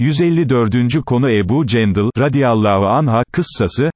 154. konu Ebu Cendil, radiyallahu anha, kıssası,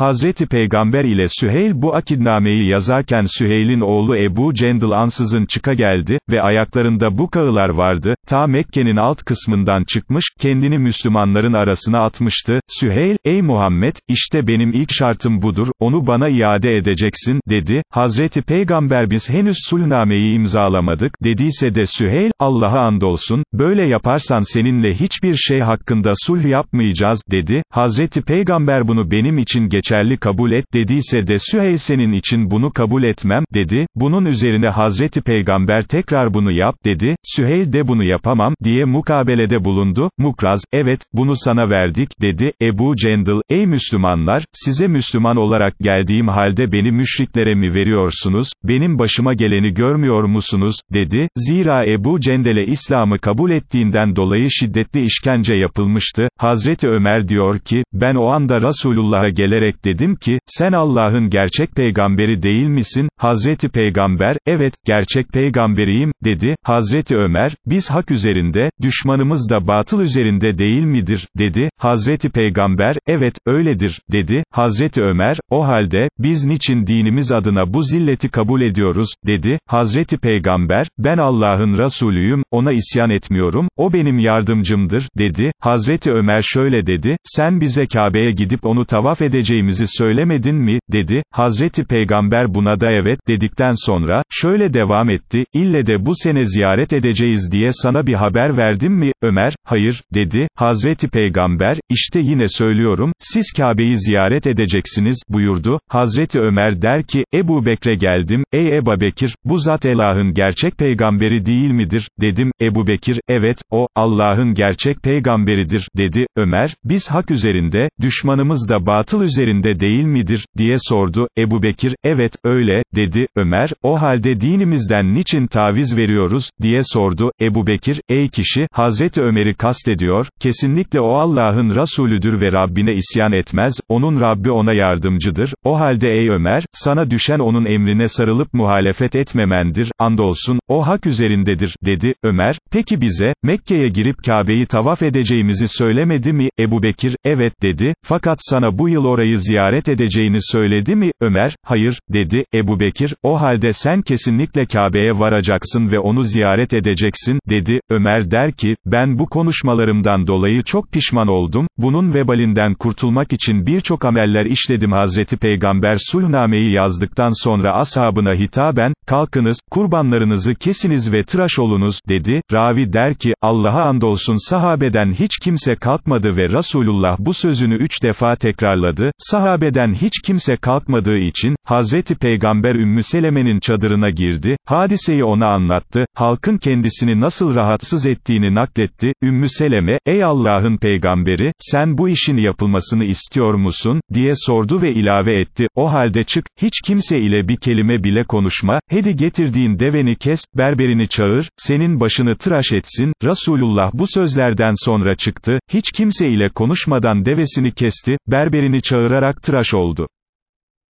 Hazreti Peygamber ile Süheyl bu akidnameyi yazarken Süheyl'in oğlu Ebu Cendil ansızın çıka geldi ve ayaklarında bu kağılar vardı, ta Mekke'nin alt kısmından çıkmış, kendini Müslümanların arasına atmıştı, Süheyl, ey Muhammed, işte benim ilk şartım budur, onu bana iade edeceksin, dedi, Hazreti Peygamber biz henüz sulhnameyi imzalamadık, dediyse de Süheyl, Allah'a andolsun, böyle yaparsan seninle hiçbir şey hakkında sulh yapmayacağız, dedi, Hazreti Peygamber bunu benim için geç geçerli kabul et dediyse de Süheyl senin için bunu kabul etmem, dedi, bunun üzerine Hazreti Peygamber tekrar bunu yap, dedi, Süheyl de bunu yapamam, diye mukabelede bulundu, Mukraz, evet, bunu sana verdik, dedi, Ebu Cendil, ey Müslümanlar, size Müslüman olarak geldiğim halde beni müşriklere mi veriyorsunuz, benim başıma geleni görmüyor musunuz, dedi, zira Ebu Cendel'e İslam'ı kabul ettiğinden dolayı şiddetli işkence yapılmıştı, Hazreti Ömer diyor ki, ben o anda Resulullah'a gelerek, dönerek dedim ki, sen Allah'ın gerçek peygamberi değil misin? Hazreti Peygamber, evet, gerçek peygamberiyim, dedi, Hazreti Ömer, biz hak üzerinde, düşmanımız da batıl üzerinde değil midir, dedi, Hazreti Peygamber, evet, öyledir, dedi, Hazreti Ömer, o halde, biz niçin dinimiz adına bu zilleti kabul ediyoruz, dedi, Hazreti Peygamber, ben Allah'ın Resulüyüm, ona isyan etmiyorum, o benim yardımcımdır, dedi, Hazreti Ömer şöyle dedi, sen bize Kabe'ye gidip onu tavaf edeceğiz, edeceğimizi söylemedin mi, dedi, Hazreti Peygamber buna da evet, dedikten sonra, şöyle devam etti, ille de bu sene ziyaret edeceğiz diye sana bir haber verdim mi, Ömer, hayır, dedi, Hazreti Peygamber, işte yine söylüyorum, siz Kabe'yi ziyaret edeceksiniz, buyurdu, Hazreti Ömer der ki, Ebu Bekre geldim, ey Ebu Bekir, bu zat Allah'ın gerçek peygamberi değil midir, dedim, Ebu Bekir, evet, o, Allah'ın gerçek peygamberidir, dedi, Ömer, biz hak üzerinde, düşmanımız da batıl üzerinde, üzerinde değil midir, diye sordu, Ebu Bekir, evet, öyle, dedi, Ömer, o halde dinimizden niçin taviz veriyoruz, diye sordu, Ebu Bekir, ey kişi, Hazreti Ömer'i kastediyor, kesinlikle o Allah'ın Resulüdür ve Rabbine isyan etmez, onun Rabbi ona yardımcıdır, o halde ey Ömer, sana düşen onun emrine sarılıp muhalefet etmemendir, andolsun, o hak üzerindedir, dedi, Ömer, peki bize, Mekke'ye girip Kabe'yi tavaf edeceğimizi söylemedi mi, Ebu Bekir, evet, dedi, fakat sana bu yıl orayı ziyaret edeceğini söyledi mi, Ömer, hayır, dedi, Ebu Bekir, o halde sen kesinlikle Kabe'ye varacaksın ve onu ziyaret edeceksin, dedi, Ömer der ki, ben bu konuşmalarımdan dolayı çok pişman oldum, bunun vebalinden kurtulmak için birçok ameller işledim. Hazreti Peygamber sulhnameyi yazdıktan sonra ashabına hitaben, kalkınız, kurbanlarınızı kesiniz ve tıraş olunuz, dedi, ravi der ki, Allah'a andolsun sahabeden hiç kimse kalkmadı ve Resulullah bu sözünü üç defa tekrarladı, Sahabeden hiç kimse kalkmadığı için, Hazreti Peygamber Ümmü Seleme'nin çadırına girdi, hadiseyi ona anlattı, halkın kendisini nasıl rahatsız ettiğini nakletti, Ümmü Seleme, ey Allah'ın peygamberi, sen bu işin yapılmasını istiyor musun, diye sordu ve ilave etti, o halde çık, hiç kimse ile bir kelime bile konuşma, hedi getirdiğin deveni kes, berberini çağır, senin başını tıraş etsin, Resulullah bu sözlerden sonra çıktı, hiç kimse ile konuşmadan devesini kesti, berberini çağırarak tıraş oldu.